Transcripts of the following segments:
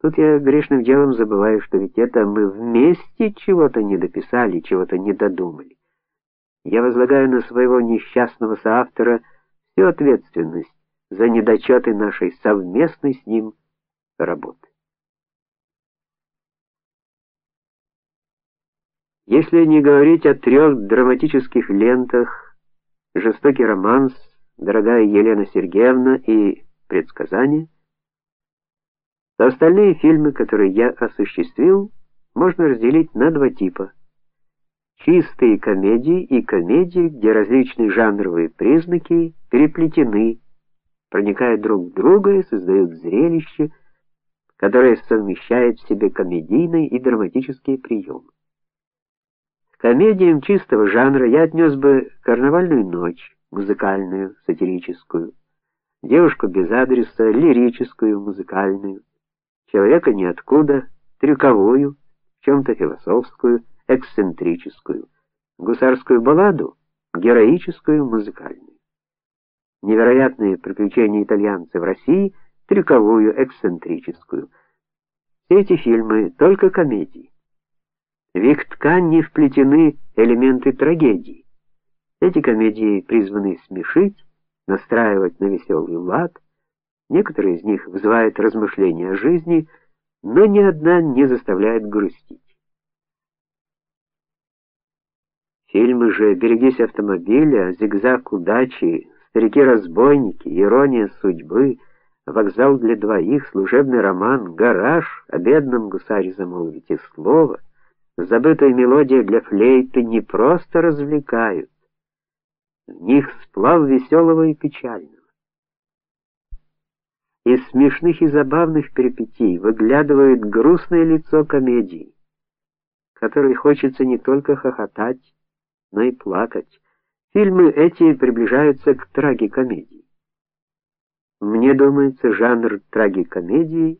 Тут я грешным делом забываю, что ведь это мы вместе чего-то не дописали, чего-то не додумали. Я возлагаю на своего несчастного соавтора всю ответственность за недочеты нашей совместной с ним работы. Если не говорить о трех драматических лентах Жестокий романс, Дорогая Елена Сергеевна и Предсказание, то остальные фильмы, которые я осуществил, можно разделить на два типа: чистые комедии и комедии, где различные жанровые признаки переплетены, проникают друг в друга и создают зрелище, которое совмещает в себе комедийные и драматические приемы. Комедиям чистого жанра я отнес бы Карнавальную ночь, музыкальную, сатирическую, Девушку без адреса, лирическую, музыкальную, Человека ниоткуда, трюковую, в чем то философскую, эксцентрическую, гусарскую балладу, героическую, музыкальную. Невероятные приключения итальянцев в России, трюковую, эксцентрическую. Все эти фильмы только комедии. В их ткань не вплетены элементы трагедии. Эти комедии призваны смешить, настраивать на веселый лад. Некоторые из них вызывают размышления о жизни, но ни одна не заставляет грустить. Фильмы же Берегись автомобиля, Зигзаг удачи, Старики-разбойники, Ирония судьбы, Вокзал для двоих, служебный роман, Гараж, о бедном гусаре замолвите слово забытая мелодия для флейты не просто развлекают. В них сплав веселого и печального. Из смешных и забавных перипетий выглядывает грустное лицо комедии, которой хочется не только хохотать, но и плакать. Фильмы эти приближаются к трагикомедии. Мне думается, жанр трагикомедии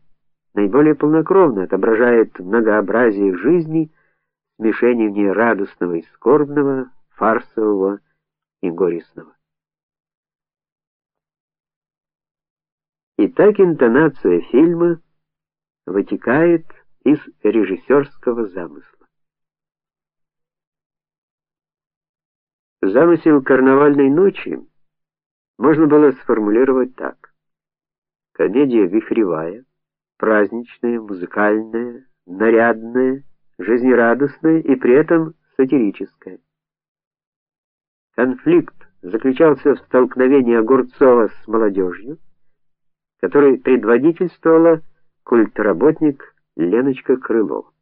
наиболее полнокровно отображает многообразие жизни смешение в ней радостного и скорбного, фарсового и горестного. Итак, интонация фильма вытекает из режиссерского замысла. Замысел карнавальной ночи можно было сформулировать так: комедия вихревая, праздничная, музыкальная, нарядная, жизнерадостное и при этом сатирическое. Конфликт заключался в столкновении Огурцова с молодежью, которой предводительствовала культработник Леночка Крылова.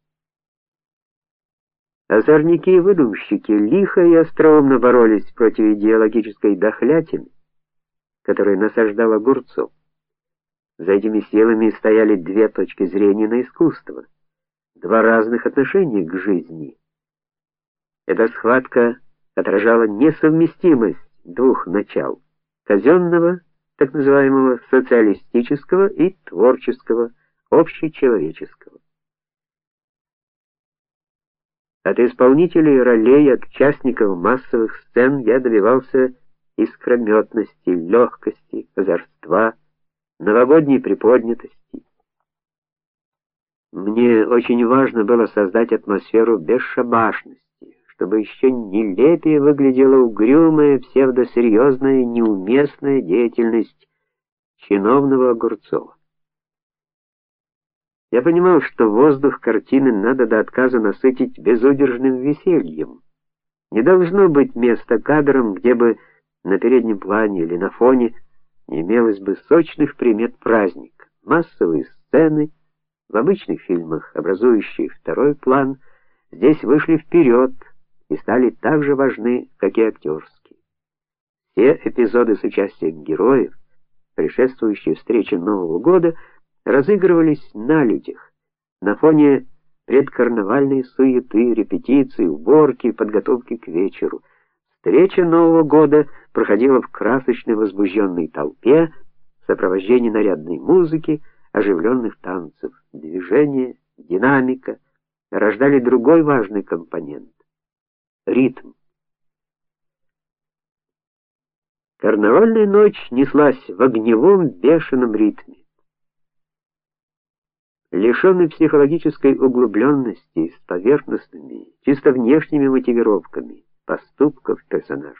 Озорники и выдумщики лихо и остроумно боролись против идеологической дохлятины, которая насаждала Огурцов. За этими силами стояли две точки зрения на искусство два разных отношения к жизни. Эта схватка отражала несовместимость двух начал: казенного, так называемого социалистического и творческого, общечеловеческого. От исполнителей ролей, от участников массовых сцен я добивался искрометности, легкости, озорства, новогодней приподнятости. Мне очень важно было создать атмосферу бесшабашности, чтобы еще нелепее выглядела угрюмая, псевдосерьезная, неуместная деятельность чиновного Огурцова. Я понимал, что воздух картины надо до отказа насытить безудержным весельем. Не должно быть места кадрам, где бы на переднем плане или на фоне не имелось бы сочных примет праздника, массовые сцены, в обычных фильмах, образующих второй план, здесь вышли вперед и стали так же важны, как и актерские. Все эпизоды с участием героев, предшествующие встрече Нового года, разыгрывались на людях, на фоне предкарнавальной суеты, репетиций, уборки, подготовки к вечеру. Встреча Нового года проходила в красочной возбужденной толпе в сопровождении нарядной музыки, оживленных танцев. Движение, динамика рождали другой важный компонент ритм. Карнавальная ночь неслась в огневом бешеном ритме. лишенный психологической углубленности, с поверхностными, чисто внешними мотивировками поступков персонаж.